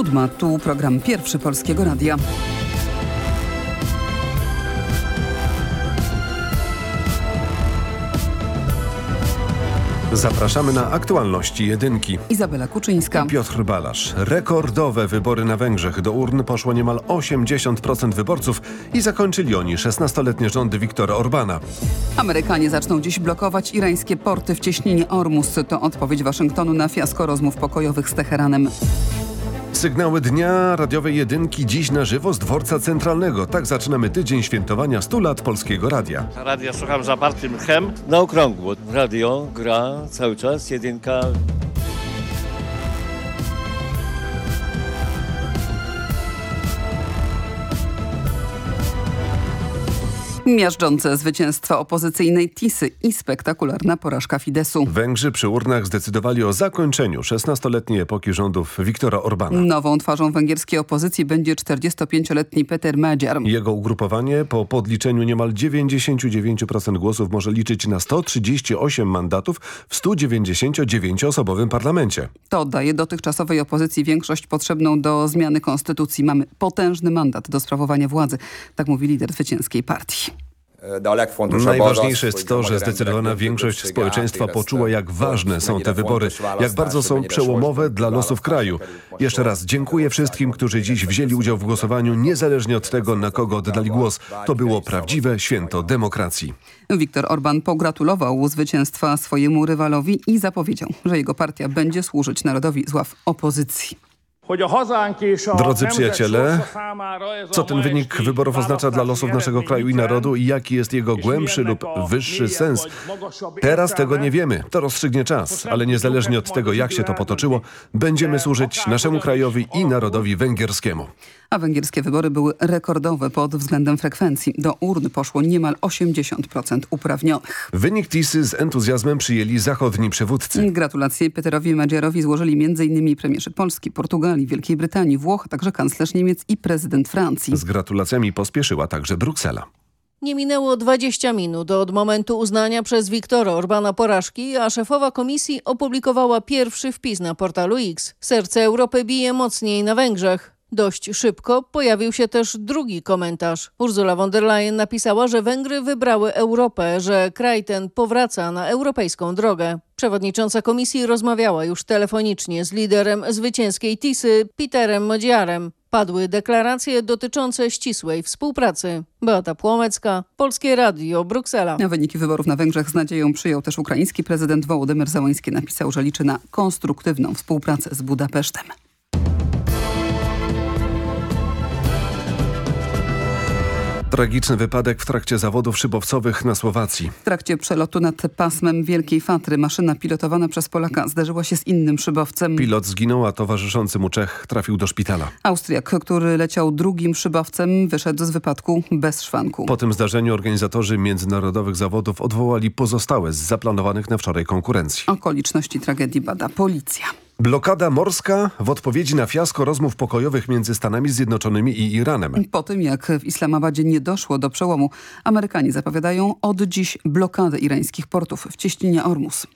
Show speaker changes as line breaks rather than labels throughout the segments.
Siódma, tu program pierwszy Polskiego Radia.
Zapraszamy na aktualności jedynki.
Izabela Kuczyńska.
Piotr Balasz. Rekordowe wybory na Węgrzech. Do urn poszło niemal 80% wyborców i zakończyli oni 16-letnie rządy Viktora Orbana.
Amerykanie zaczną dziś blokować irańskie porty w cieśninie Ormus. To odpowiedź Waszyngtonu na fiasko rozmów pokojowych z Teheranem.
Sygnały dnia radiowej jedynki dziś na żywo z dworca centralnego. Tak zaczynamy tydzień świętowania 100 lat Polskiego Radia.
Radia słucham zapartym chem.
Na okrągło. Radio gra cały czas, jedynka.
Miażdżące zwycięstwa opozycyjnej Tisy i spektakularna porażka Fidesu.
Węgrzy przy urnach zdecydowali o zakończeniu 16-letniej epoki rządów Viktora Orbana.
Nową twarzą węgierskiej opozycji będzie 45-letni Peter Madziar.
Jego ugrupowanie po podliczeniu niemal 99% głosów może liczyć na 138 mandatów w 199-osobowym parlamencie.
To daje dotychczasowej opozycji większość potrzebną do zmiany konstytucji. Mamy potężny mandat do sprawowania władzy, tak mówi lider zwycięskiej partii.
Najważniejsze jest to, że zdecydowana większość społeczeństwa poczuła, jak ważne są te wybory, jak bardzo są przełomowe dla losów kraju. Jeszcze raz dziękuję wszystkim, którzy dziś wzięli udział w głosowaniu, niezależnie od tego, na kogo oddali głos. To było prawdziwe święto demokracji.
Viktor Orban pogratulował zwycięstwa swojemu rywalowi i zapowiedział, że jego partia będzie służyć narodowi z ław opozycji.
Drodzy przyjaciele, co ten wynik wyborów oznacza dla losów naszego kraju i narodu i jaki jest jego głębszy lub wyższy sens? Teraz tego nie wiemy, to rozstrzygnie czas, ale niezależnie od tego, jak się to potoczyło, będziemy służyć naszemu krajowi i narodowi węgierskiemu.
A węgierskie wybory były rekordowe pod względem frekwencji. Do urn poszło niemal 80% uprawnionych.
Wynik TISY z entuzjazmem przyjęli zachodni przywódcy.
Gratulacje Peterowi Madziarowi złożyli m.in. premierzy Polski, Portugalii, Wielkiej Brytanii, Włoch, a także kanclerz Niemiec i prezydent Francji.
Z gratulacjami pospieszyła także Bruksela.
Nie minęło 20 minut od momentu uznania przez Wiktora Orbana porażki, a szefowa komisji opublikowała pierwszy wpis na portalu X. Serce Europy bije mocniej na Węgrzech. Dość szybko pojawił się też drugi komentarz. Ursula von der Leyen napisała, że Węgry wybrały Europę, że kraj ten powraca na europejską drogę. Przewodnicząca komisji rozmawiała już telefonicznie z liderem zwycięskiej Tisy, Peterem Modziarem. Padły deklaracje dotyczące ścisłej współpracy. Beata Płomecka, Polskie Radio, Bruksela.
Wyniki wyborów na Węgrzech z nadzieją przyjął też ukraiński prezydent Wołodymyr Załański. Napisał, że liczy na konstruktywną współpracę z Budapesztem.
Tragiczny wypadek w trakcie zawodów szybowcowych na Słowacji.
W trakcie przelotu nad pasmem Wielkiej Fatry maszyna pilotowana przez Polaka zderzyła się z innym szybowcem.
Pilot zginął, a towarzyszący mu Czech trafił do szpitala.
Austriak, który leciał drugim szybowcem, wyszedł z wypadku bez szwanku.
Po tym zdarzeniu organizatorzy międzynarodowych zawodów odwołali pozostałe z zaplanowanych na wczoraj konkurencji.
Okoliczności tragedii bada policja.
Blokada morska w odpowiedzi na fiasko rozmów pokojowych między Stanami Zjednoczonymi i Iranem.
Po tym jak w Islamabadzie nie doszło do przełomu, Amerykanie zapowiadają od dziś blokadę irańskich portów w cieśninie Ormus.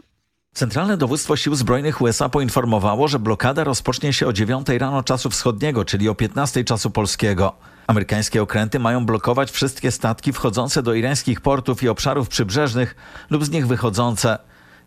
Centralne Dowództwo Sił Zbrojnych USA poinformowało, że blokada rozpocznie się o 9 rano czasu wschodniego, czyli o 15 czasu polskiego. Amerykańskie okręty mają blokować wszystkie statki wchodzące do irańskich portów i obszarów przybrzeżnych lub z nich wychodzące.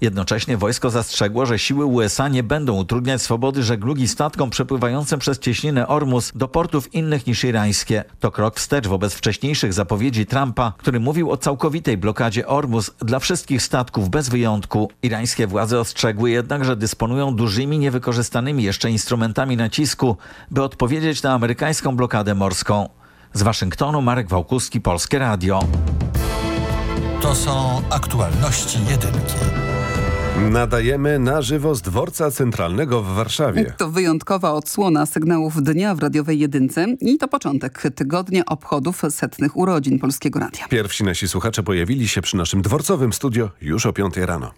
Jednocześnie wojsko zastrzegło, że siły USA nie będą utrudniać swobody żeglugi statkom przepływającym przez cieśninę Ormus do portów innych niż irańskie. To krok wstecz wobec wcześniejszych zapowiedzi Trumpa, który mówił o całkowitej blokadzie Ormus dla wszystkich statków bez wyjątku. Irańskie władze ostrzegły jednak, że dysponują dużymi, niewykorzystanymi jeszcze instrumentami nacisku, by odpowiedzieć na amerykańską blokadę morską. Z Waszyngtonu Marek Wałkuski, Polskie Radio.
To są aktualności jedynki.
Nadajemy na żywo z dworca centralnego w Warszawie.
To wyjątkowa odsłona sygnałów dnia w radiowej jedynce i to początek tygodnia obchodów setnych urodzin Polskiego Radia.
Pierwsi nasi słuchacze pojawili się przy naszym dworcowym studio już o 5 rano.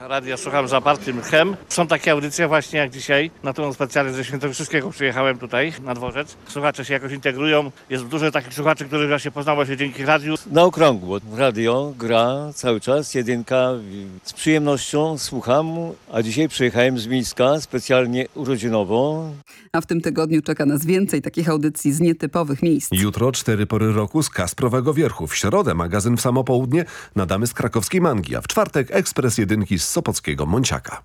Radio słucham z apartym Chem. Są takie audycje właśnie jak dzisiaj. Na tą specjalnie ze Świętokrzyskiego przyjechałem tutaj na dworzec. Słuchacze się jakoś integrują. Jest dużo takich słuchaczy, których właśnie poznało się dzięki radiu.
Na okrągło. Radio gra cały czas, jedynka. Z przyjemnością słucham, a dzisiaj przyjechałem z Mińska specjalnie urodzinowo.
A w tym tygodniu czeka nas więcej takich audycji z nietypowych miejsc.
Jutro cztery pory roku z Kasprowego Wierchu. W środę magazyn w samo południe nadamy z krakowskiej Mangi, a w czwartek ekspres jedynki z sopockiego Monciaka.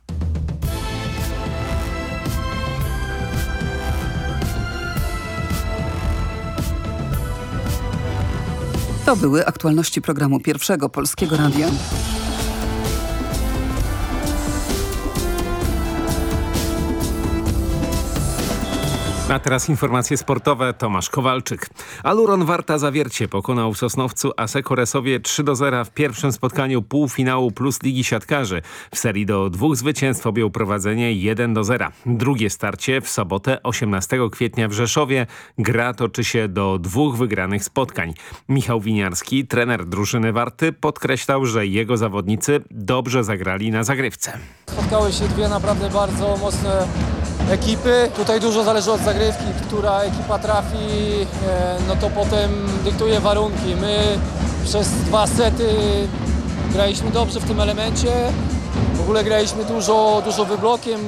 To były aktualności programu Pierwszego Polskiego Radia.
A teraz informacje sportowe. Tomasz Kowalczyk. Aluron Warta Zawiercie pokonał w Sosnowcu Aseko Resowie 3 do 0 w pierwszym spotkaniu półfinału plus Ligi Siatkarzy. W serii do dwóch zwycięstw objął prowadzenie 1 do 0. Drugie starcie w sobotę 18 kwietnia w Rzeszowie. Gra toczy się do dwóch wygranych spotkań. Michał Winiarski, trener drużyny Warty, podkreślał, że jego zawodnicy dobrze zagrali na zagrywce.
Spotkały się dwie naprawdę bardzo mocne ekipy. Tutaj dużo zależy od zagrywki, która ekipa trafi, e, no to potem dyktuje warunki. My przez dwa sety graliśmy dobrze w tym elemencie. W ogóle graliśmy dużo, dużo wyblokiem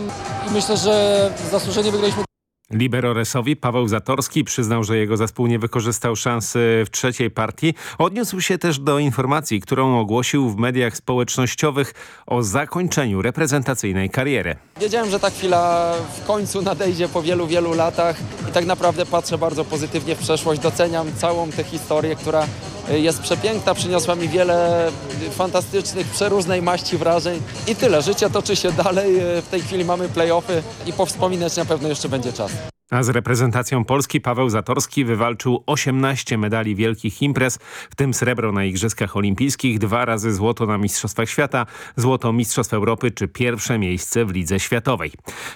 i myślę, że zasłużenie wygraliśmy
Libero Resowi Paweł Zatorski przyznał, że jego zespół nie wykorzystał szansy w trzeciej partii. Odniósł się też do informacji, którą ogłosił w mediach społecznościowych o zakończeniu reprezentacyjnej kariery.
Wiedziałem, że ta chwila w końcu nadejdzie po wielu, wielu latach i tak naprawdę patrzę bardzo pozytywnie w przeszłość. Doceniam całą tę historię, która jest przepiękna, przyniosła mi wiele fantastycznych, przeróżnej maści wrażeń i tyle. Życie toczy się dalej, w tej chwili mamy play-offy i powspominać na pewno jeszcze będzie czas.
A z reprezentacją Polski Paweł Zatorski wywalczył 18 medali wielkich imprez, w tym srebro na Igrzyskach Olimpijskich, dwa razy złoto na Mistrzostwach Świata, złoto Mistrzostw Europy czy pierwsze miejsce w Lidze Światowej.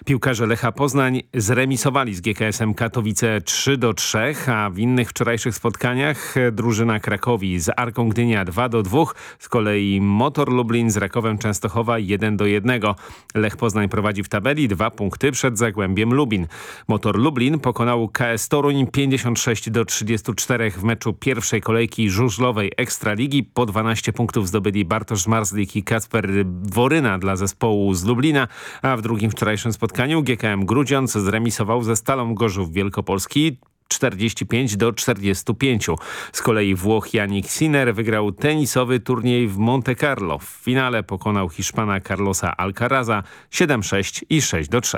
Piłkarze Lecha Poznań zremisowali z GKS-em Katowice 3 do 3, a w innych wczorajszych spotkaniach drużyna Krakowi z Arką Gdynia 2 do 2, z kolei Motor Lublin z Rakowem Częstochowa 1 do 1. Lech Poznań prowadzi w tabeli dwa punkty przed Zagłębiem Lubin. Motor Lublin pokonał KS Toruń 56 do 34 w meczu pierwszej kolejki żużlowej Ekstraligi. Po 12 punktów zdobyli Bartosz Marzlik i Kacper Woryna dla zespołu z Lublina, a w drugim wczorajszym spotkaniu GKM Grudziądz zremisował ze Stalą Gorzów Wielkopolski 45 do 45. Z kolei Włoch Janik Sinner wygrał tenisowy turniej w Monte Carlo. W finale pokonał Hiszpana Carlosa Alcaraza 7-6 i 6 do 3.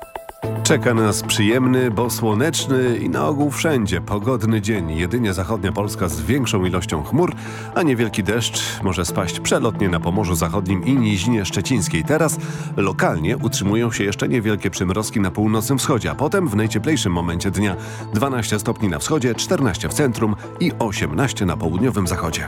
Czeka nas przyjemny, bo słoneczny i na ogół wszędzie pogodny dzień. Jedynie zachodnia Polska z większą ilością chmur, a niewielki deszcz może spaść przelotnie na Pomorzu Zachodnim i Nizinie Szczecińskiej. Teraz lokalnie utrzymują się jeszcze niewielkie przymrozki na północnym wschodzie, a potem w najcieplejszym momencie dnia 12 stopni na wschodzie, 14 w centrum i 18 na południowym zachodzie.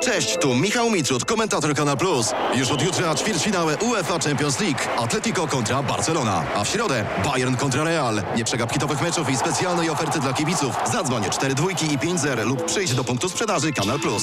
Cześć, tu Michał Mitrud, komentator Kanal Plus. Już od jutra ćwierćfinały UEFA Champions League. Atletico kontra Barcelona. A w środę Bayern kontra Real. Nie przegap hitowych meczów i specjalnej oferty dla kibiców. Zadzwoń 4 dwójki i 5 zer lub przyjdź do punktu sprzedaży Kanal Plus.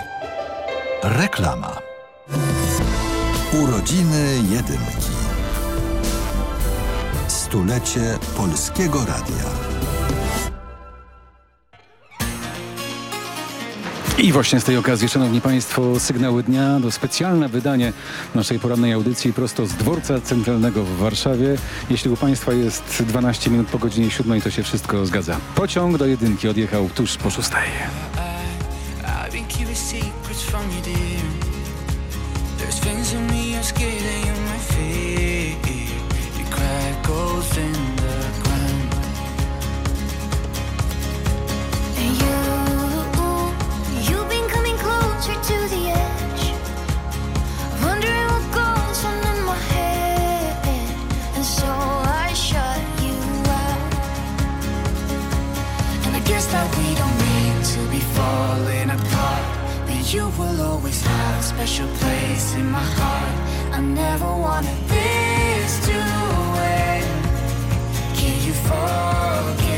Reklama. Urodziny Jedynki. Stulecie Polskiego Radia.
I właśnie z tej okazji, Szanowni Państwo, sygnały dnia do specjalne wydanie naszej porannej audycji prosto z dworca centralnego w Warszawie. Jeśli u Państwa jest 12 minut po godzinie 7, to się wszystko zgadza. Pociąg do jedynki odjechał tuż po
6. strong idea There's things in me are scared you will always have a special place in my heart.
I never wanted this to end.
Can you forgive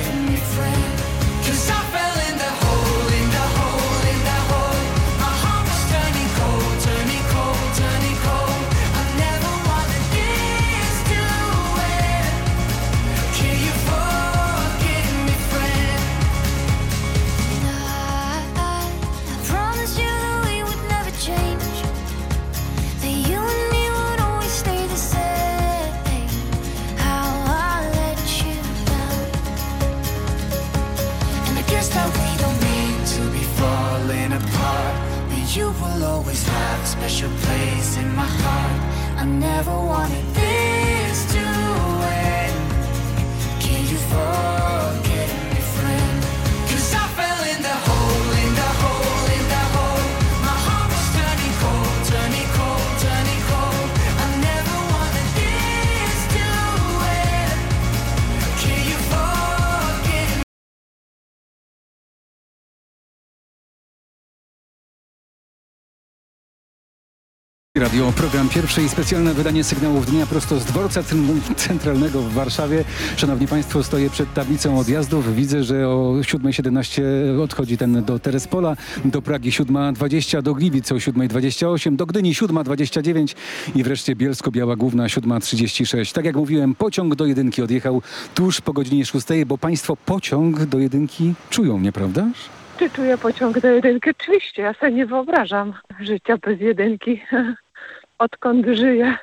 Radio, program pierwszy i specjalne wydanie sygnałów dnia prosto z dworca cen- centralnego w Warszawie. Szanowni Państwo, stoję przed tablicą odjazdów. Widzę, że o 7.17 odchodzi ten do Terespola, do Pragi 7.20, do Gliwic o 7.28, do Gdyni 7.29 i wreszcie Bielsko-Biała Główna 7.36. Tak jak mówiłem, pociąg do jedynki odjechał tuż po godzinie 6, bo Państwo pociąg do jedynki czują, nieprawdaż?
Czy czuję pociąg do jedynki? Oczywiście, ja sobie nie wyobrażam życia bez jedynki. Odkąd żyję,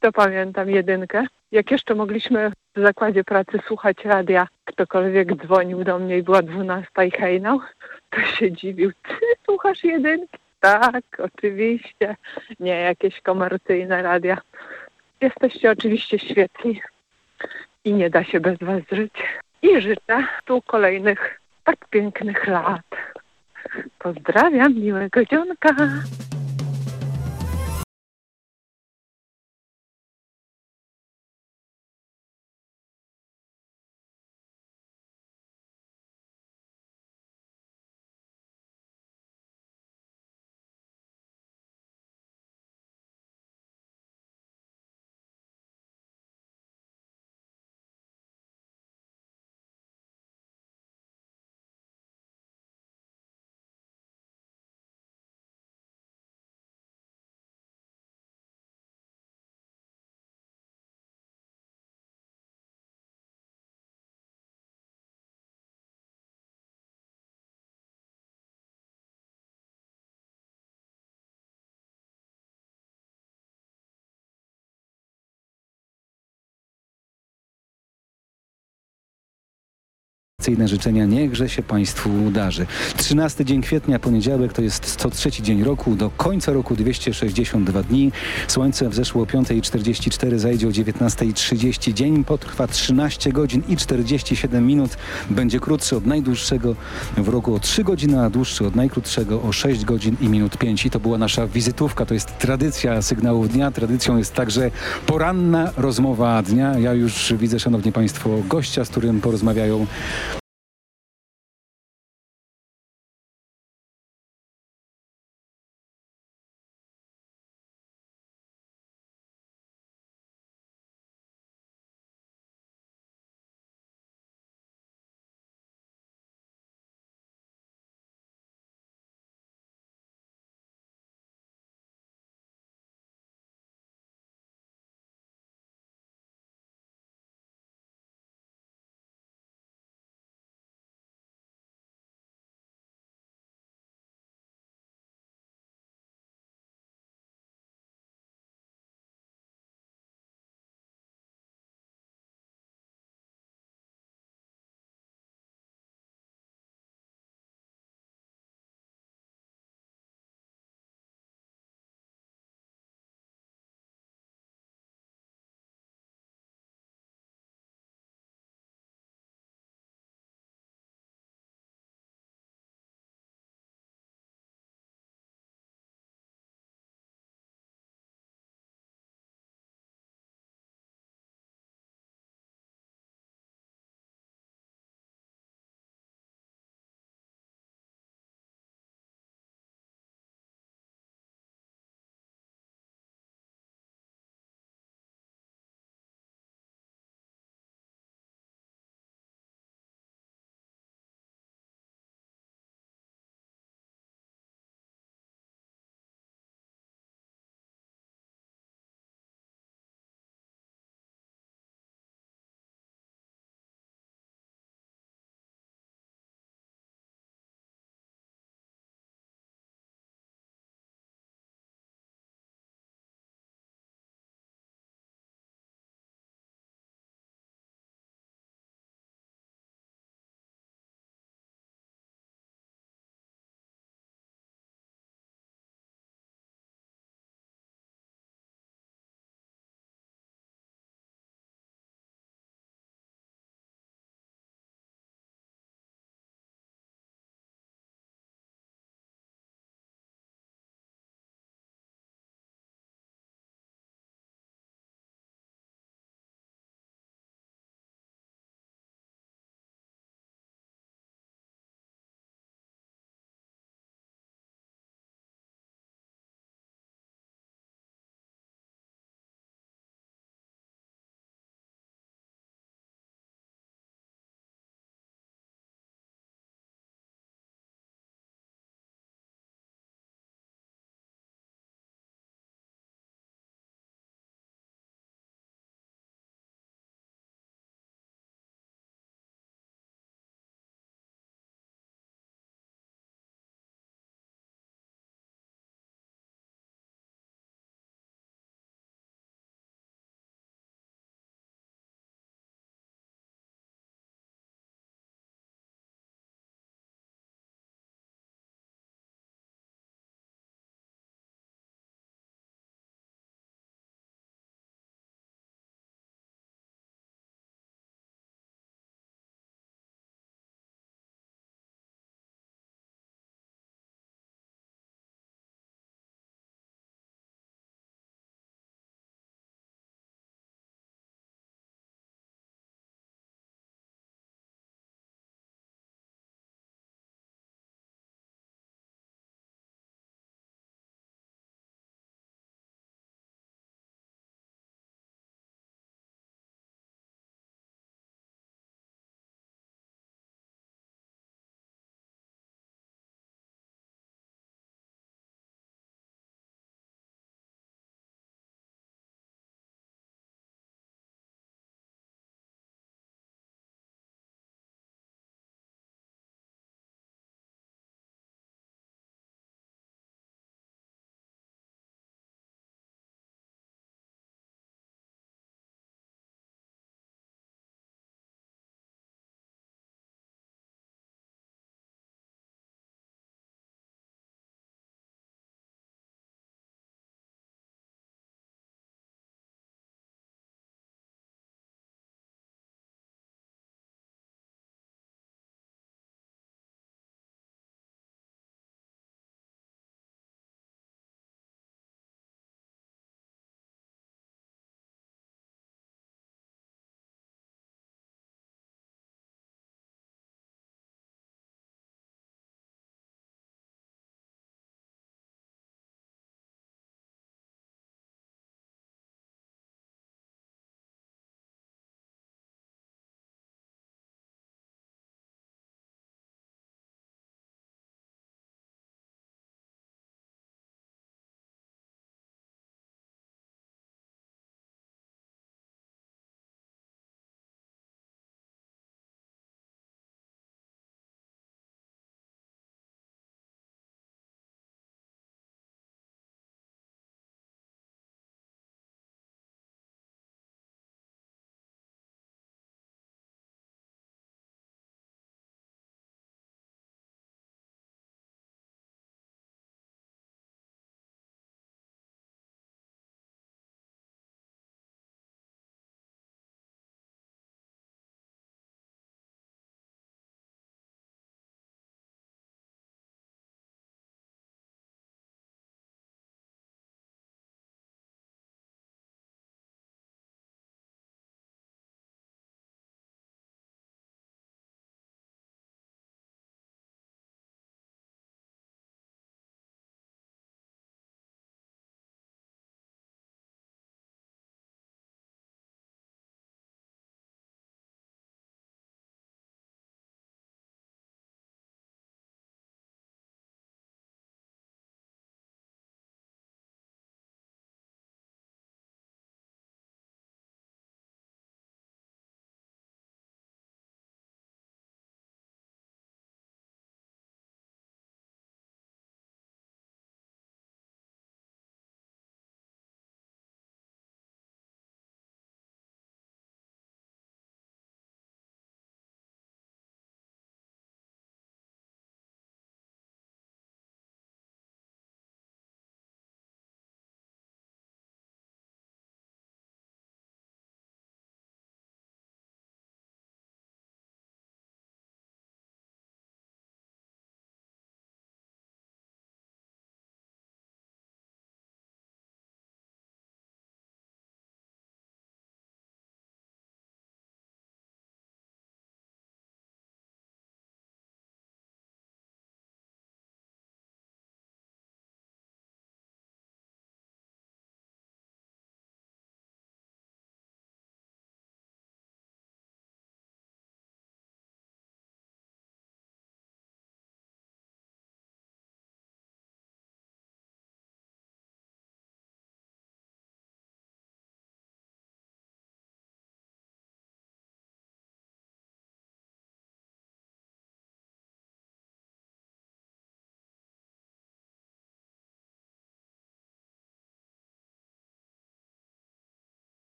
to pamiętam jedynkę. Jak jeszcze mogliśmy w zakładzie pracy słuchać radia, ktokolwiek dzwonił do mnie i była dwunasta i hejnał, to się dziwił. Ty słuchasz jedynki? Tak, oczywiście. Nie jakieś komercyjne radia. Jesteście oczywiście świetni i nie da się bez was żyć. I życzę tu kolejnych tak pięknych lat. Pozdrawiam, miłego dzionka.
Tradycyjne życzenia niechże się Państwu darzy. 13 dzień kwietnia, poniedziałek, to jest 103 dzień roku. Do końca roku 262 dni. Słońce wzeszło o 5.44, zajdzie o 19.30. Dzień potrwa 13 godzin i 47 minut. Będzie krótszy od najdłuższego w roku o 3 godziny, a dłuższy od najkrótszego o 6 godzin i minut 5. I to była nasza wizytówka. To jest tradycja sygnałów dnia. Tradycją jest także poranna rozmowa dnia. Ja już widzę, Szanowni Państwo, gościa, z którym porozmawiają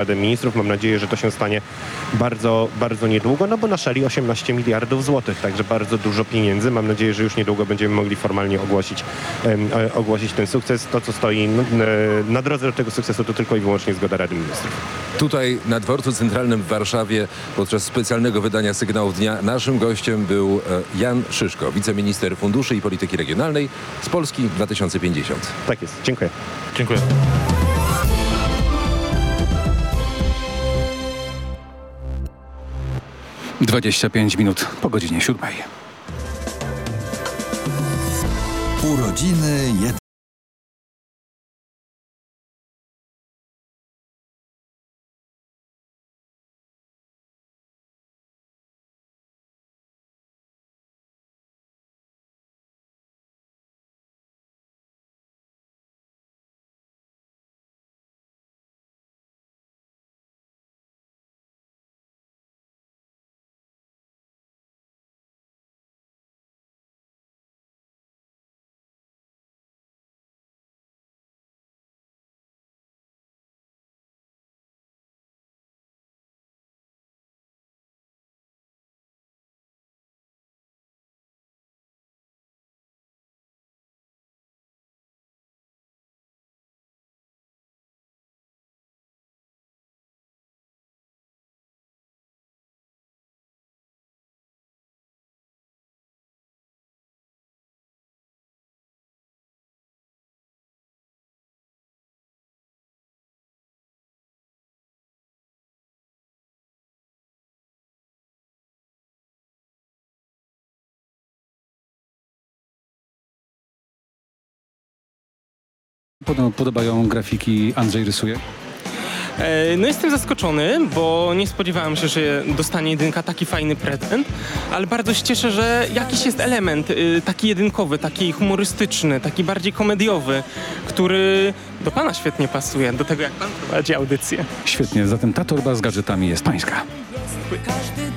Radę Ministrów. Mam nadzieję, że to się stanie bardzo, bardzo niedługo, no bo na szali 18 miliardów złotych, także bardzo dużo pieniędzy. Mam nadzieję, że już niedługo będziemy mogli formalnie ogłosić, e, ogłosić ten sukces. To, co stoi e, na drodze do tego sukcesu, to tylko i wyłącznie zgoda Rady Ministrów.
Tutaj na dworcu centralnym w Warszawie podczas specjalnego wydania sygnałów dnia naszym gościem był e, Jan Szyszko, wiceminister funduszy i polityki regionalnej z Polski 2050.
Tak jest. Dziękuję.
Dziękuję.
Dwadzieścia pięć minut po godzinie siódmej.
Urodziny.
Pod- Podobają grafiki Andrzej rysuje?
E, No jestem zaskoczony, bo nie spodziewałem się, że dostanie jedynka taki fajny prezent, ale bardzo się cieszę, że jakiś jest element y, taki jedynkowy, taki humorystyczny, taki bardziej komediowy, który do pana świetnie pasuje, do tego jak pan prowadzi audycję.
Świetnie, zatem ta torba z gadżetami jest pańska.
Każdy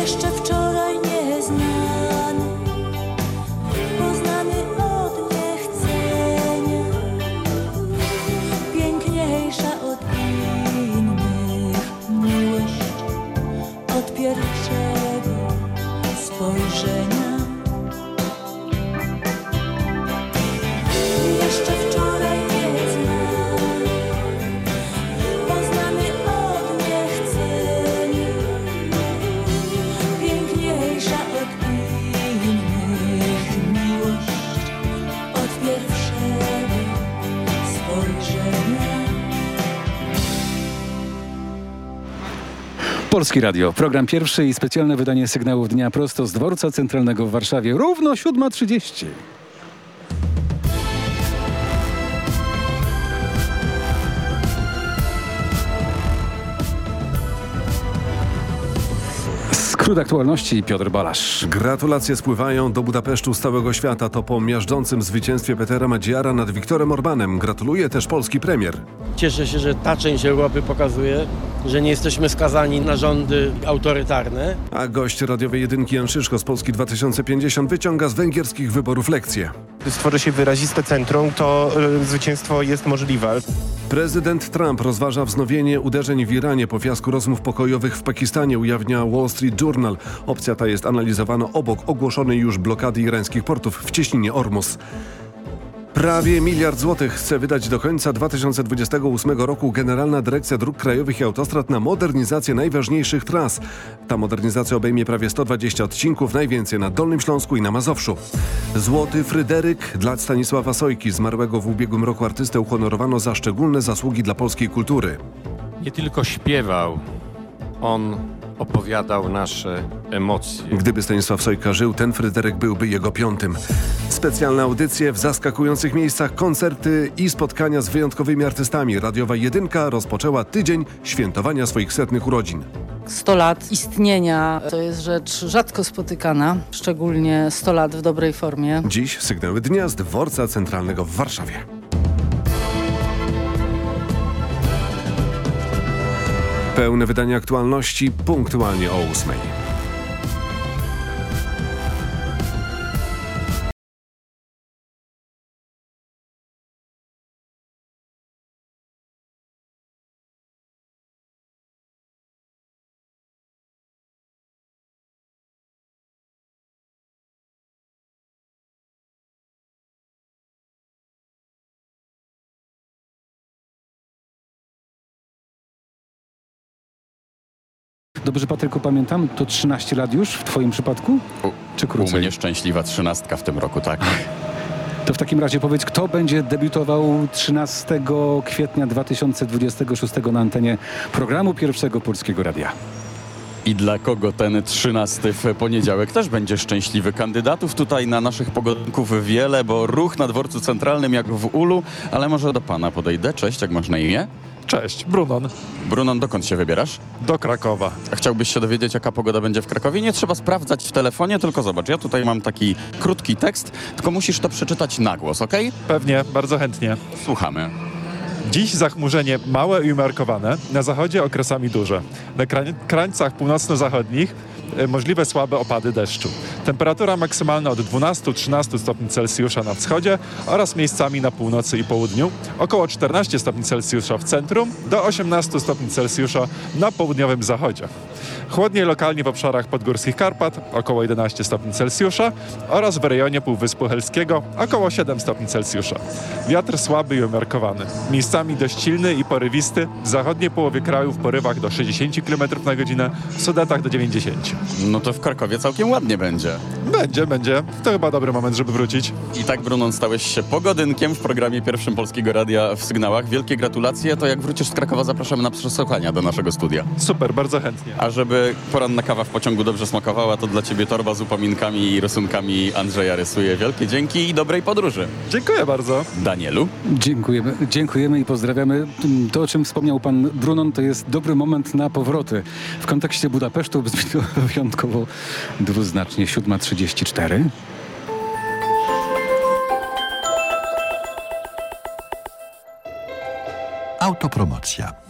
Jeszcze wczoraj
Polski Radio, program pierwszy i specjalne wydanie sygnałów dnia prosto z dworca centralnego w Warszawie. Równo 7.30. aktualności Piotr Balasz.
Gratulacje spływają do Budapesztu z całego świata. To po miażdżącym zwycięstwie Petera Madziara nad Wiktorem Orbanem. Gratuluje też polski premier.
Cieszę się, że ta część Europy pokazuje, że nie jesteśmy skazani na rządy autorytarne.
A gość radiowej jedynki Jan Szyszko z Polski 2050 wyciąga z węgierskich wyborów lekcje.
Stworzy się wyraziste centrum, to y, zwycięstwo jest możliwe.
Prezydent Trump rozważa wznowienie uderzeń w Iranie po fiasku rozmów pokojowych w Pakistanie, ujawnia Wall Street Journal. Opcja ta jest analizowana obok ogłoszonej już blokady irańskich portów w cieśninie Ormus. Prawie miliard złotych chce wydać do końca 2028 roku Generalna Dyrekcja Dróg Krajowych i Autostrad na modernizację najważniejszych tras. Ta modernizacja obejmie prawie 120 odcinków, najwięcej na Dolnym Śląsku i na Mazowszu. Złoty Fryderyk dla Stanisława Sojki, zmarłego w ubiegłym roku artystę uhonorowano za szczególne zasługi dla polskiej kultury.
Nie tylko śpiewał, on opowiadał nasze emocje.
Gdyby Stanisław Sojka żył, ten Fryderyk byłby jego piątym. Specjalne audycje w zaskakujących miejscach, koncerty i spotkania z wyjątkowymi artystami. Radiowa Jedynka rozpoczęła tydzień świętowania swoich setnych urodzin.
100 lat istnienia to jest rzecz rzadko spotykana, szczególnie 100 lat w dobrej formie.
Dziś sygnały dnia z dworca centralnego w Warszawie. Pełne wydanie aktualności punktualnie o ósmej.
Dobrze, Patryku, pamiętam, to 13 lat już w twoim przypadku? Czy
U
krócej?
mnie szczęśliwa trzynastka w tym roku, tak.
To w takim razie powiedz, kto będzie debiutował 13 kwietnia 2026 na antenie programu Pierwszego Polskiego Radia?
I dla kogo ten 13 w poniedziałek też będzie szczęśliwy? Kandydatów tutaj na naszych pogodynków wiele, bo ruch na dworcu centralnym jak w ulu, ale może do pana podejdę. Cześć, jak masz na imię?
Cześć, Brunon.
Brunon, dokąd się wybierasz?
Do Krakowa.
Chciałbyś się dowiedzieć, jaka pogoda będzie w Krakowie? Nie trzeba sprawdzać w telefonie, tylko zobacz, ja tutaj mam taki krótki tekst, tylko musisz to przeczytać na głos, ok?
Pewnie, bardzo chętnie.
Słuchamy.
Dziś zachmurzenie małe i umiarkowane, na zachodzie okresami duże. Na krań- krańcach północno-zachodnich możliwe słabe opady deszczu. Temperatura maksymalna od 12-13 stopni Celsjusza na wschodzie oraz miejscami na północy i południu, około 14 stopni Celsjusza w centrum do 18 stopni Celsjusza na południowym zachodzie. Chłodniej lokalnie w obszarach podgórskich Karpat, około 11 stopni Celsjusza oraz w rejonie Półwyspu Helskiego, około 7 stopni Celsjusza. Wiatr słaby i umiarkowany. Miejscami dość silny i porywisty, w zachodniej połowie kraju w porywach do 60 km na godzinę, w Sudetach do 90.
No to w Krakowie całkiem ładnie będzie.
Będzie, będzie. To chyba dobry moment, żeby wrócić.
I tak, Brunon, stałeś się pogodynkiem w programie pierwszym Polskiego Radia w Sygnałach. Wielkie gratulacje. To jak wrócisz z Krakowa, zapraszamy na przesłuchania do naszego studia.
Super, bardzo chętnie.
A żeby poranna kawa w pociągu dobrze smakowała, to dla ciebie torba z upominkami i rysunkami Andrzeja rysuje. Wielkie dzięki i dobrej podróży.
Dziękuję bardzo.
Danielu?
Dziękujemy, dziękujemy i pozdrawiamy. To, o czym wspomniał pan Brunon, to jest dobry moment na powroty. W kontekście Budapesztu brzmi wyjątkowo dwuznacznie. 7.34.
Autopromocja.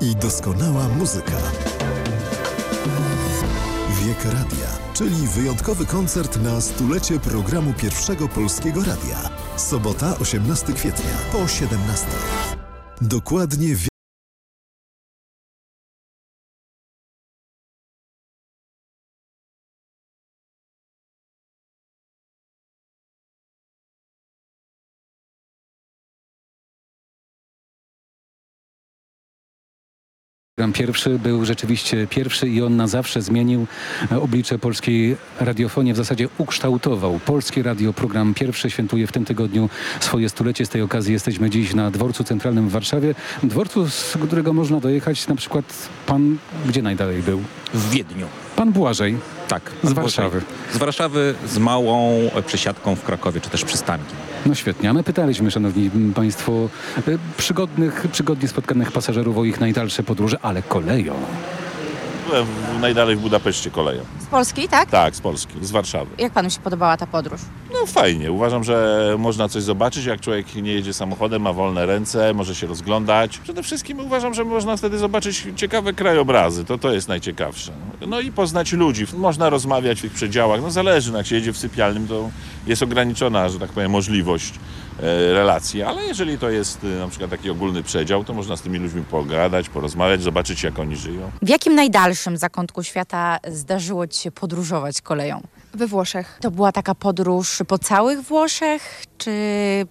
i doskonała muzyka. Wiek Radia, czyli wyjątkowy koncert na stulecie programu Pierwszego Polskiego Radia. Sobota 18 kwietnia po 17. Dokładnie
Program pierwszy był rzeczywiście pierwszy i on na zawsze zmienił e, oblicze polskiej radiofonii, w zasadzie ukształtował. Polskie Radio, program pierwszy świętuje w tym tygodniu swoje stulecie. Z tej okazji jesteśmy dziś na dworcu centralnym w Warszawie. Dworcu, z którego można dojechać na przykład pan, gdzie najdalej był?
W Wiedniu.
Pan Błażej.
Tak.
Z Warszawy.
Z Warszawy z małą przesiadką w Krakowie, czy też przystankiem.
No świetnie, a my pytaliśmy, szanowni państwo, e, przygodnych, przygodnie spotkanych pasażerów o ich najdalsze podróże, ale koleją.
Byłem najdalej w Budapeszcie koleją.
Z Polski, tak?
Tak, z Polski, z Warszawy.
Jak panu się podobała ta podróż?
No fajnie, uważam, że można coś zobaczyć, jak człowiek nie jedzie samochodem, ma wolne ręce, może się rozglądać. Przede wszystkim uważam, że można wtedy zobaczyć ciekawe krajobrazy, to to jest najciekawsze. No i poznać ludzi, można rozmawiać w tych przedziałach, no zależy, no jak się jedzie w sypialnym, to jest ograniczona, że tak powiem, możliwość relacji, ale jeżeli to jest e, na przykład taki ogólny przedział, to można z tymi ludźmi pogadać, porozmawiać, zobaczyć jak oni żyją.
W jakim najdalszym zakątku świata zdarzyło ci się podróżować koleją?
We Włoszech.
To była taka podróż po całych Włoszech, czy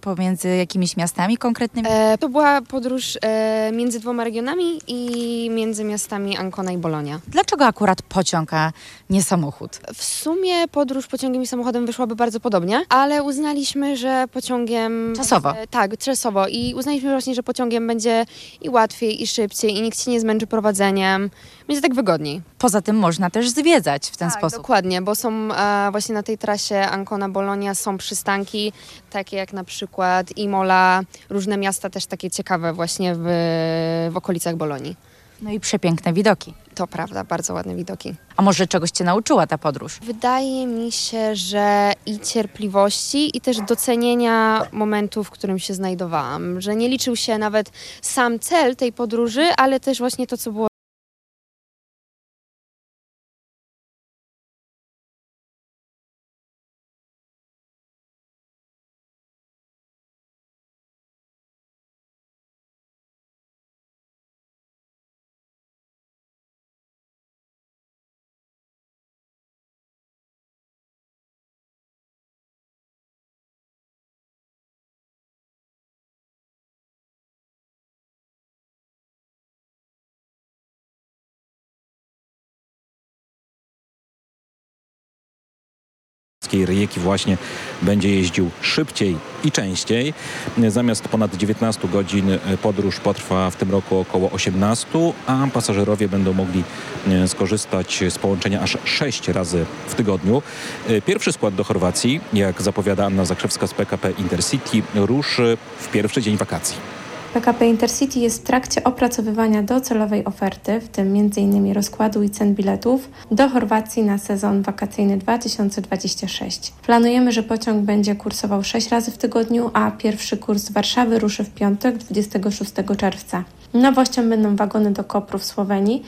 pomiędzy jakimiś miastami konkretnymi?
E, to była podróż e, między dwoma regionami i między miastami Ancona i Bologna.
Dlaczego akurat pociąg, a nie samochód?
W sumie podróż pociągiem i samochodem wyszłaby bardzo podobnie, ale uznaliśmy, że pociągiem...
Czasowo.
E, tak, czasowo. I uznaliśmy właśnie, że pociągiem będzie i łatwiej, i szybciej, i nikt się nie zmęczy prowadzeniem. Będzie tak wygodniej.
Poza tym można też zwiedzać w ten
tak,
sposób.
Dokładnie, bo są e, właśnie na tej trasie Ancona-Bologna są przystanki, takie jak na przykład Imola, różne miasta też takie ciekawe właśnie w, w okolicach Bolonii.
No i przepiękne widoki.
To prawda, bardzo ładne widoki.
A może czegoś cię nauczyła ta podróż?
Wydaje mi się, że i cierpliwości, i też docenienia momentu, w którym się znajdowałam. Że nie liczył się nawet sam cel tej podróży, ale też właśnie to, co było
Rijeki właśnie będzie jeździł szybciej i częściej. Zamiast ponad 19 godzin podróż potrwa w tym roku około 18, a pasażerowie będą mogli e, skorzystać z połączenia aż 6 razy w tygodniu. E, Pierwszy skład do Chorwacji, jak zapowiada Anna Zakrzewska z PKP Intercity, ruszy w pierwszy dzień wakacji.
PKP Intercity jest w trakcie opracowywania docelowej oferty, w tym m.in. rozkładu i cen biletów, do Chorwacji na sezon wakacyjny 2026. Planujemy, że pociąg będzie kursował 6 razy w tygodniu, a pierwszy kurs z Warszawy ruszy w piątek 26 czerwca. Nowością będą wagony do Kopru w Słowenii,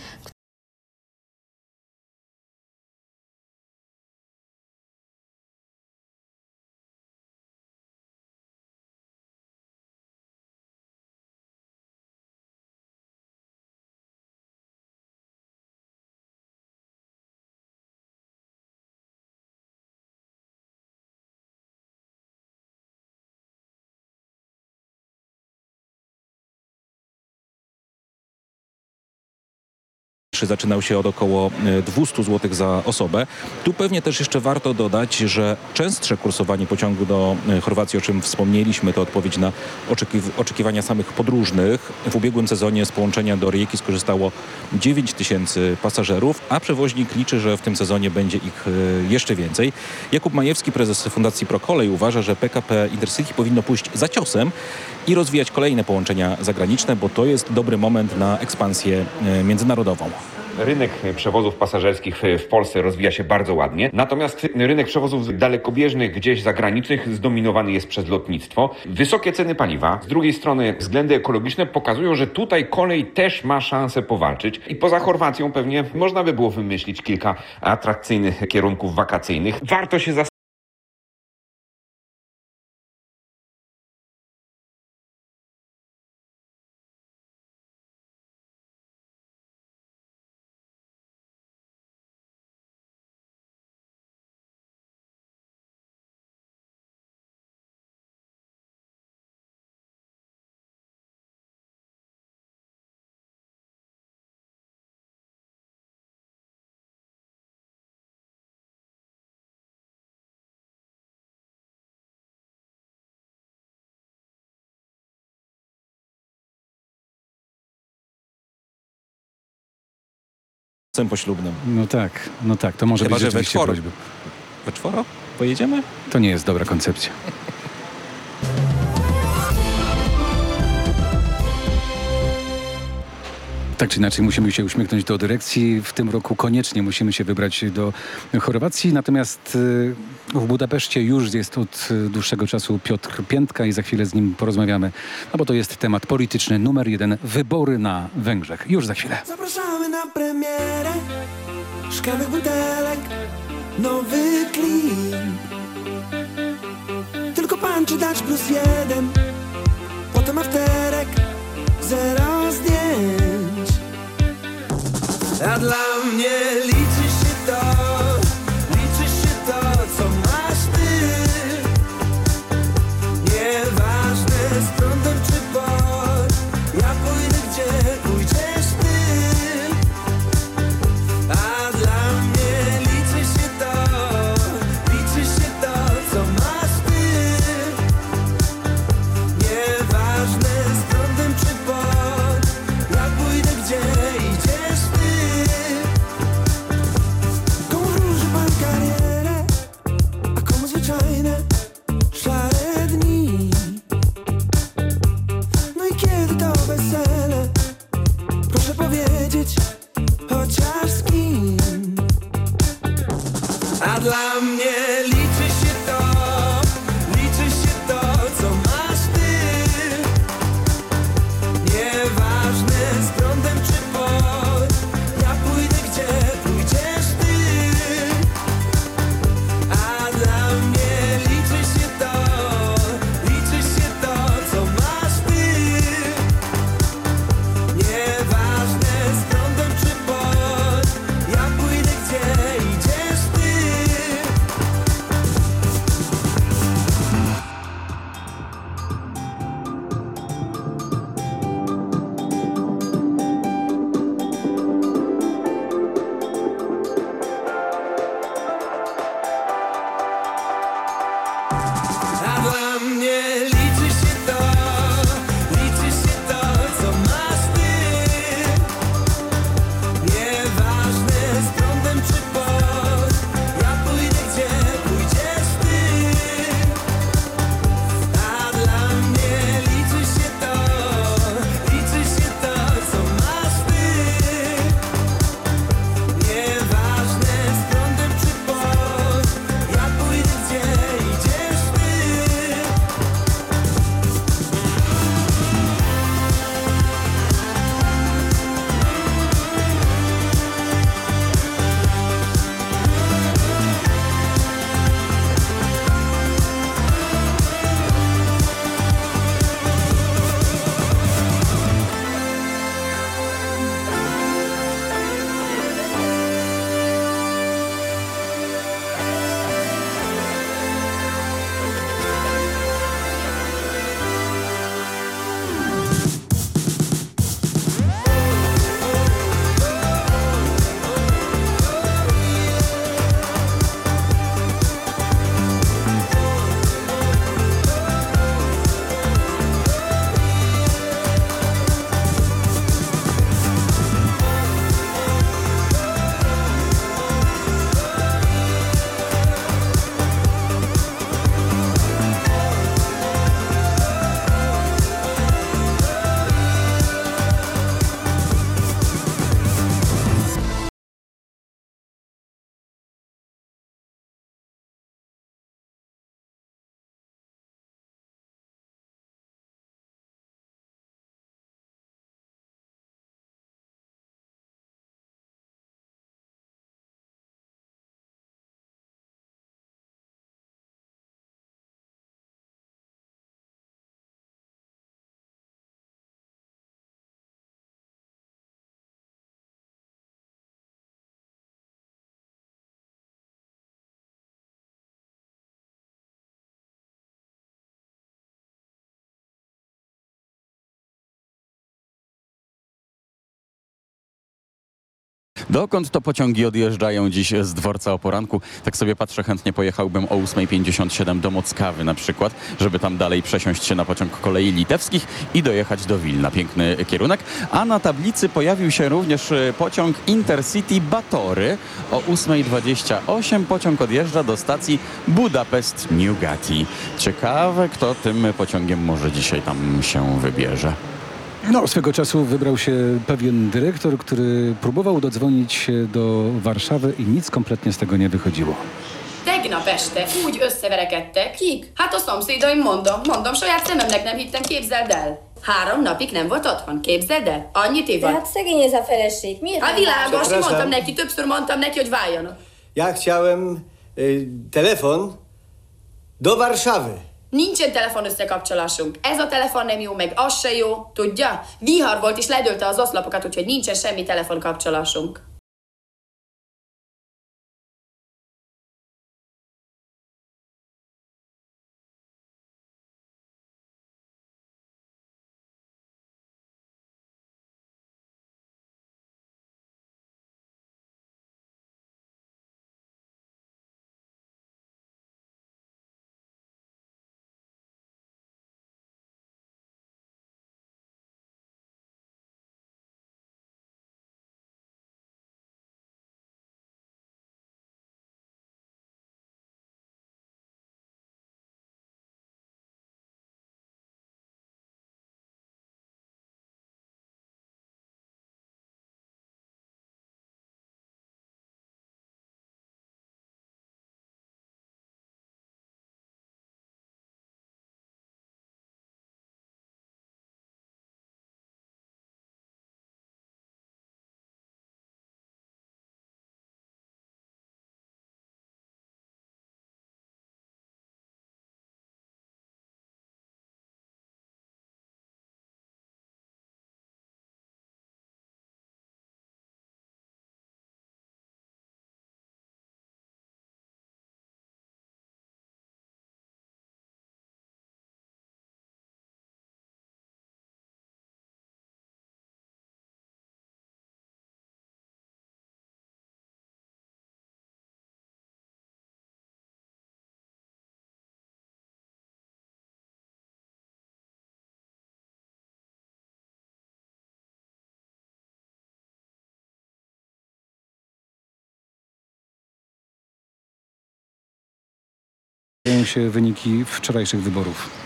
zaczynał się od około e, 200 zł za osobę. Tu pewnie też jeszcze warto dodać, że częstsze kursowanie pociągu do e, Chorwacji, o czym wspomnieliśmy, to odpowiedź na oczekiw- oczekiwania samych podróżnych. W ubiegłym sezonie z połączenia do Rijeki skorzystało 9 tysięcy pasażerów, a przewoźnik liczy, że w tym sezonie będzie ich e, jeszcze więcej. Jakub Majewski, prezes Fundacji Prokolej uważa, że PKP Intercity powinno pójść za ciosem i rozwijać kolejne połączenia zagraniczne, bo to jest dobry moment na ekspansję e, międzynarodową.
Rynek przewozów pasażerskich w- Polsce rozwija się bardzo ładnie, natomiast rynek przewozów dalekobieżnych, gdzieś zagranicznych zdominowany jest przez lotnictwo. Wysokie ceny paliwa, z drugiej strony względy ekologiczne pokazują, że tutaj kolej też ma szansę powalczyć i poza Chorwacją pewnie można by było wymyślić kilka atrakcyjnych kierunków wakacyjnych. Warto się zastanowić.
Razem poślubnym.
No tak, no tak, to może
Chyba,
być
że we
rzeczywiście
czworo. We czworo? Pojedziemy?
To nie jest dobra koncepcja. Tak czy inaczej musimy się uśmiechnąć do dyrekcji. W tym roku koniecznie musimy się wybrać do Chorwacji. Natomiast y, w Budapeszcie już jest od y, dłuższego czasu Piotr Piętka i za chwilę z nim porozmawiamy. No bo to jest temat polityczny numer jeden. Wybory na Węgrzech. Już za chwilę.
Zapraszamy na premierę Szklanych butelek Nowy klin Tylko pan czy dać plus jeden Potem afterek Zero zdjęć A dla mnie
Dokąd to pociągi odjeżdżają dziś z dworca o poranku? Tak sobie patrzę, chętnie pojechałbym o 8.57 do Mockawy na przykład, żeby tam dalej przesiąść się na pociąg kolei litewskich i dojechać do Wilna. Piękny kierunek. A na tablicy pojawił się również e, pociąg Intercity Batory o 8.28. Pociąg odjeżdża do stacji Budapest Newgati. Ciekawe, kto tym pociągiem może dzisiaj tam się wybierze.
No, swego czasu wybrał się pewien dyrektor, który próbował dodzwonić się do Warszawy i nic kompletnie z tego nie wychodziło.
Tegnap este úgy összeverekedtek. Kik? Hát a szomszédaim mondom. Mondom, saját szememnek nem hittem, képzeld el. Három napig nem volt otthon, képzeld el? Annyit
De
évad.
hát szegény ez a feleség. Miért
Hát
nem
világos,
látod?
én mondtam neki, többször mondtam neki, hogy váljon.
Ja chciałem y, telefon do Warszawy.
Nincsen telefon összekapcsolásunk. Ez a telefon nem jó, meg az se jó. Tudja? Vihar volt és ledölte az oszlapokat, úgyhogy nincsen semmi telefonkapcsolásunk.
Pojawiają się wyniki wczorajszych wyborów.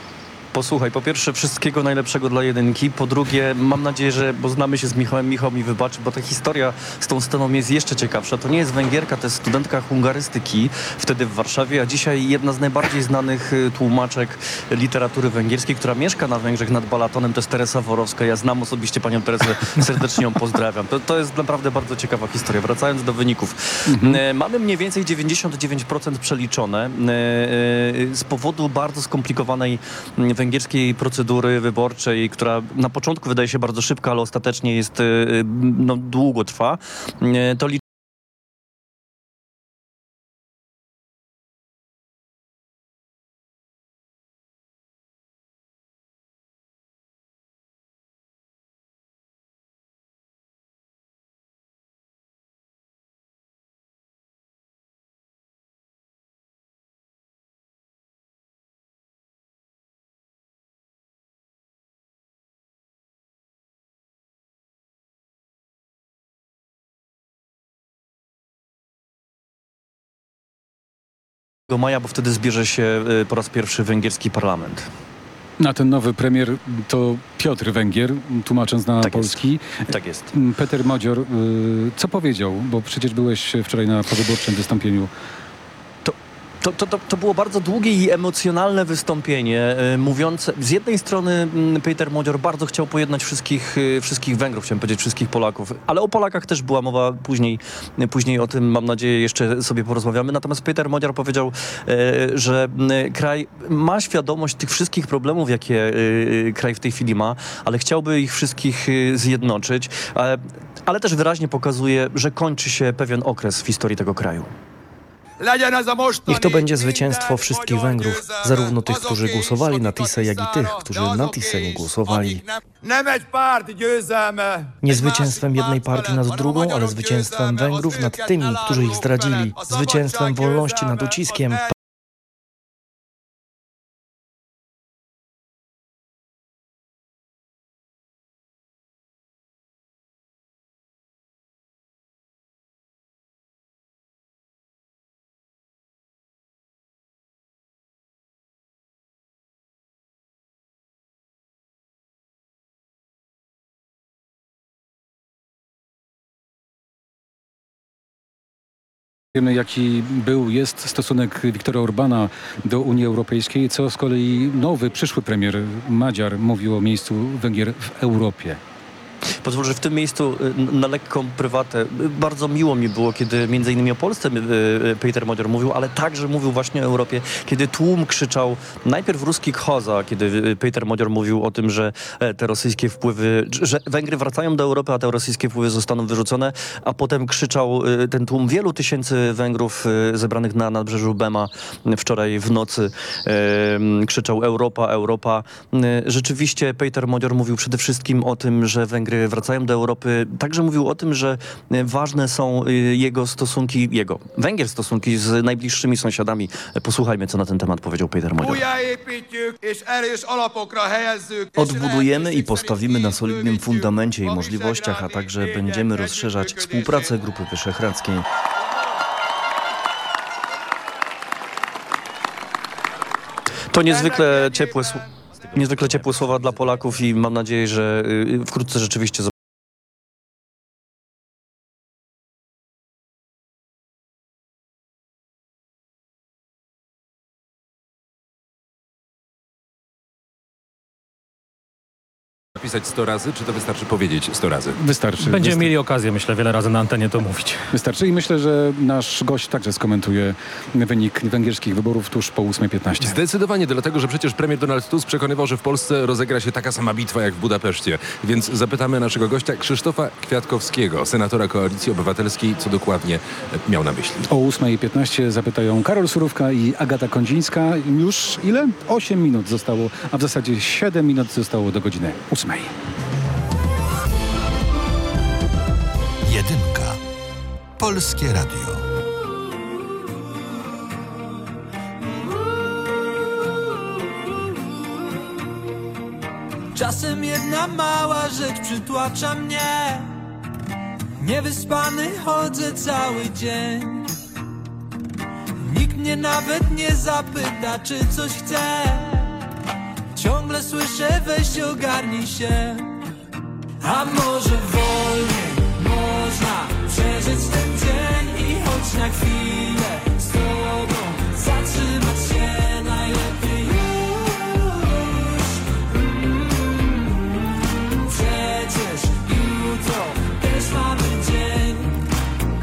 Posłuchaj, po pierwsze wszystkiego najlepszego dla jedynki, po drugie mam nadzieję, że, bo znamy się z Michałem, Michał mi wybaczy, bo ta historia z tą sceną jest jeszcze ciekawsza. To nie jest Węgierka, to jest studentka hungarystyki wtedy w Warszawie, a dzisiaj jedna z najbardziej znanych y, tłumaczek literatury węgierskiej, która mieszka na Węgrzech nad Balatonem, to jest Teresa Worowska. Ja znam osobiście panią Teresę, serdecznie ją pozdrawiam. To, to jest naprawdę bardzo ciekawa historia. Wracając do wyników. E, Mamy mniej więcej 99% przeliczone e, e, z powodu bardzo skomplikowanej m, węgierskiej procedury wyborczej, która na początku wydaje się bardzo szybka, ale ostatecznie jest, e, no, długo trwa. E, To maja, bo wtedy zbierze się e, po raz pierwszy węgierski parlament.
Na ten nowy premier to Piotr Węgier, tłumacząc na polski.
Tak jest.
Peter Modzior, y, co powiedział? Bo przecież byłeś wczoraj na powyborczym wystąpieniu.
To, to, to, to było bardzo długie i emocjonalne wystąpienie, y, mówiące, z jednej strony mm, Peter Modzior bardzo chciał pojednać wszystkich, y, wszystkich Węgrów, chciałem powiedzieć wszystkich Polaków, ale o Polakach też była mowa później, y, później o tym mam nadzieję jeszcze sobie porozmawiamy, natomiast Peter Modzior powiedział, że kraj ma świadomość tych wszystkich problemów, jakie kraj w tej chwili ma, ale chciałby ich wszystkich zjednoczyć, ale też wyraźnie pokazuje, że kończy się pewien okres w historii tego kraju.
Niech to będzie zwycięstwo wszystkich Węgrów, zarówno tych, którzy głosowali na Tisę, jak i tych, którzy na Tisę nie głosowali. Nie zwycięstwem jednej partii nad drugą, ale zwycięstwem Węgrów nad tymi, którzy ich zdradzili. Zwycięstwem wolności nad uciskiem.
Wiemy, jaki był, jest stosunek Wiktora Orbana do Unii Europejskiej, co z kolei nowy, przyszły premier Madziar mówił o miejscu Węgier w Europie.
Pozwól, że w tym miejscu y, na lekką prywatę y, bardzo miło mi było, kiedy między innymi o Polsce y, Peter Modzior mówił, ale także mówił właśnie o Europie, kiedy tłum krzyczał najpierw ruski khoza, kiedy Peter Modzior mówił o tym, że e, te rosyjskie wpływy, że Węgry wracają do Europy, a te rosyjskie wpływy zostaną wyrzucone, a potem krzyczał ten tłum wielu tysięcy Węgrów zebranych na nadbrzeżu Bema wczoraj w nocy, y, krzyczał Europa, Europa. Rzeczywiście Peter Modzior mówił przede wszystkim o tym, że Węgry wracają do Europy. Także mówił o tym, że y, ważne są y, jego stosunki, jego, Węgier stosunki z najbliższymi sąsiadami. Posłuchajmy, co na ten temat powiedział Peter Modzior. Odbudujemy i postawimy na solidnym fundamencie i możliwościach, a także będziemy rozszerzać współpracę Grupy Wyszehradzkiej. To niezwykle ciepłe, sł- niezwykle ciepłe słowa dla Polaków i mam nadzieję, że y, wkrótce rzeczywiście
Napisać 100 razy, czy to wystarczy powiedzieć 100 razy?
Wystarczy.
Będziemy mieli okazję, myślę, wiele razy na antenie to mówić.
Wystarczy i myślę, że nasz gość także skomentuje wynik węgierskich wyborów tuż po 8.15.
Zdecydowanie, dlatego że przecież premier Donald Tusk przekonywał, że w Polsce rozegra się taka sama bitwa jak w Budapeszcie. Więc zapytamy naszego gościa Krzysztofa Kwiatkowskiego, senatora Koalicji Obywatelskiej, co dokładnie miał na myśli.
O 8.15 zapytają Karol Surówka i Agata Kondzińska. Już ile? 8 minut zostało, a w zasadzie 7 minut zostało do godziny 8.
Jedynka. Polskie Radio.
Czasem jedna mała rzecz przytłacza mnie Niewyspany chodzę cały dzień Nikt mnie nawet nie zapyta, czy coś chcę Ciągle słyszę, weź ogarnij się. A może wolniej można przeżyć ten dzień I choć na chwilę z tobą zatrzymać się najlepiej już? Przecież jutro też mamy dzień.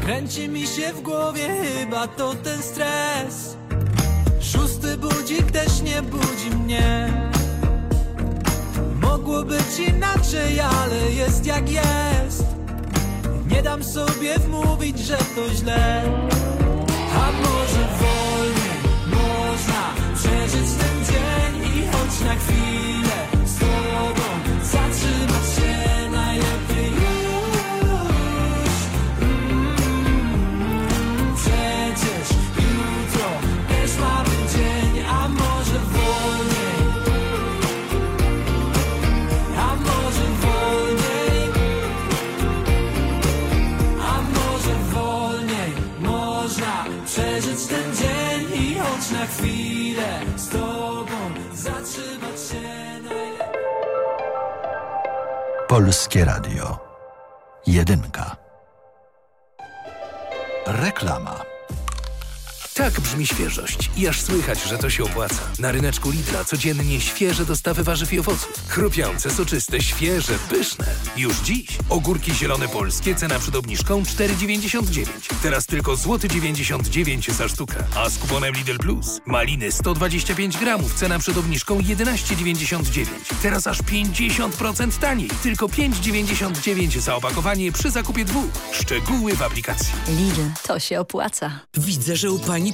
Kręci mi się w głowie, chyba to ten stres. Szósty budzik też nie budzi mnie Dam sobie wmówić, że to źle. A może wolniej można przeżyć ten dzień I choć na chwilę
Polskie Radio. Jedynka. Reklama.
Tak brzmi świeżość i aż słychać, że to się opłaca. Na ryneczku Lidla codziennie świeże dostawy warzyw i owoców. Chrupiące, soczyste, świeże, pyszne. Już dziś. Ogórki zielone polskie, cena przed obniżką 4,99. Teraz tylko złoty 99 za sztukę. A z kuponem Lidl Plus maliny 125 gramów, cena przed obniżką 11,99. Teraz aż 50% taniej. Tylko 5,99 za opakowanie przy zakupie dwóch. Szczegóły w aplikacji.
Lidl, to się opłaca.
Widzę, że u pani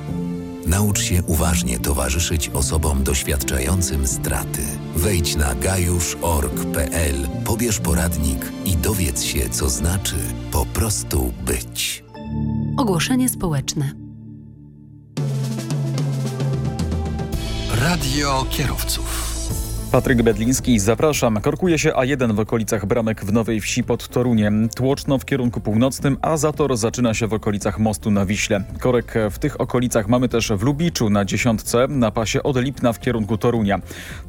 Naucz się uważnie towarzyszyć osobom doświadczającym straty. Wejdź na gajusz.org.pl, pobierz poradnik i dowiedz się, co znaczy po prostu być.
Ogłoszenie społeczne.
Radio kierowców.
Patryk Bedliński, zapraszam. Korkuje się A1 w okolicach Bramek w Nowej Wsi pod Toruniem. Tłoczno w kierunku północnym, a zator zaczyna się w okolicach mostu na Wiśle. Korek w tych okolicach mamy też w Lubiczu na dziesiątce, na pasie od Lipna w kierunku Torunia.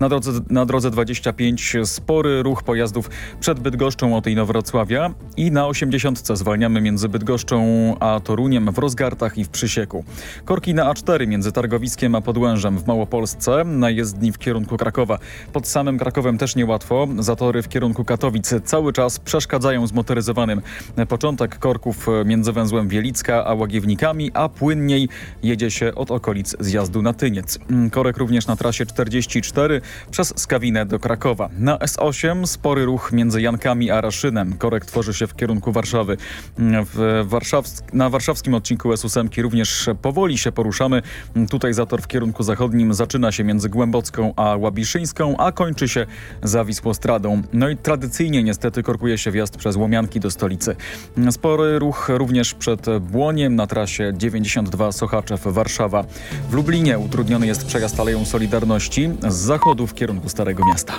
Na drodze, na drodze 25 spory ruch pojazdów przed Bydgoszczą Otyjno-Wrocławia i na 80 zwalniamy między Bydgoszczą a Toruniem w Rozgartach i w Przysieku. Korki na A4 między Targowiskiem a Podłężem w Małopolsce, na jezdni w kierunku Krakowa. Pod samym Krakowem też niełatwo. Zatory w kierunku Katowic cały czas przeszkadzają zmotoryzowanym. Początek korków między węzłem Wielicka a Łagiewnikami, a płynniej jedzie się od okolic zjazdu na Tyniec. Korek również na trasie 44 przez Skawinę do Krakowa. Na S8 spory ruch między Jankami a Raszynem. Korek tworzy się w kierunku Warszawy. W Warszawsk na warszawskim odcinku S8 również powoli się poruszamy. Tutaj zator w kierunku zachodnim zaczyna się między Głębocką a Łabiszyńską, a kończy się za Wisłostradą. No i tradycyjnie niestety korkuje się wjazd przez Łomianki do stolicy. Spory ruch również przed Błoniem na trasie 92 Sochaczew-Warszawa. W Lublinie utrudniony jest przejazd Aleją Solidarności z zachodu w kierunku Starego Miasta.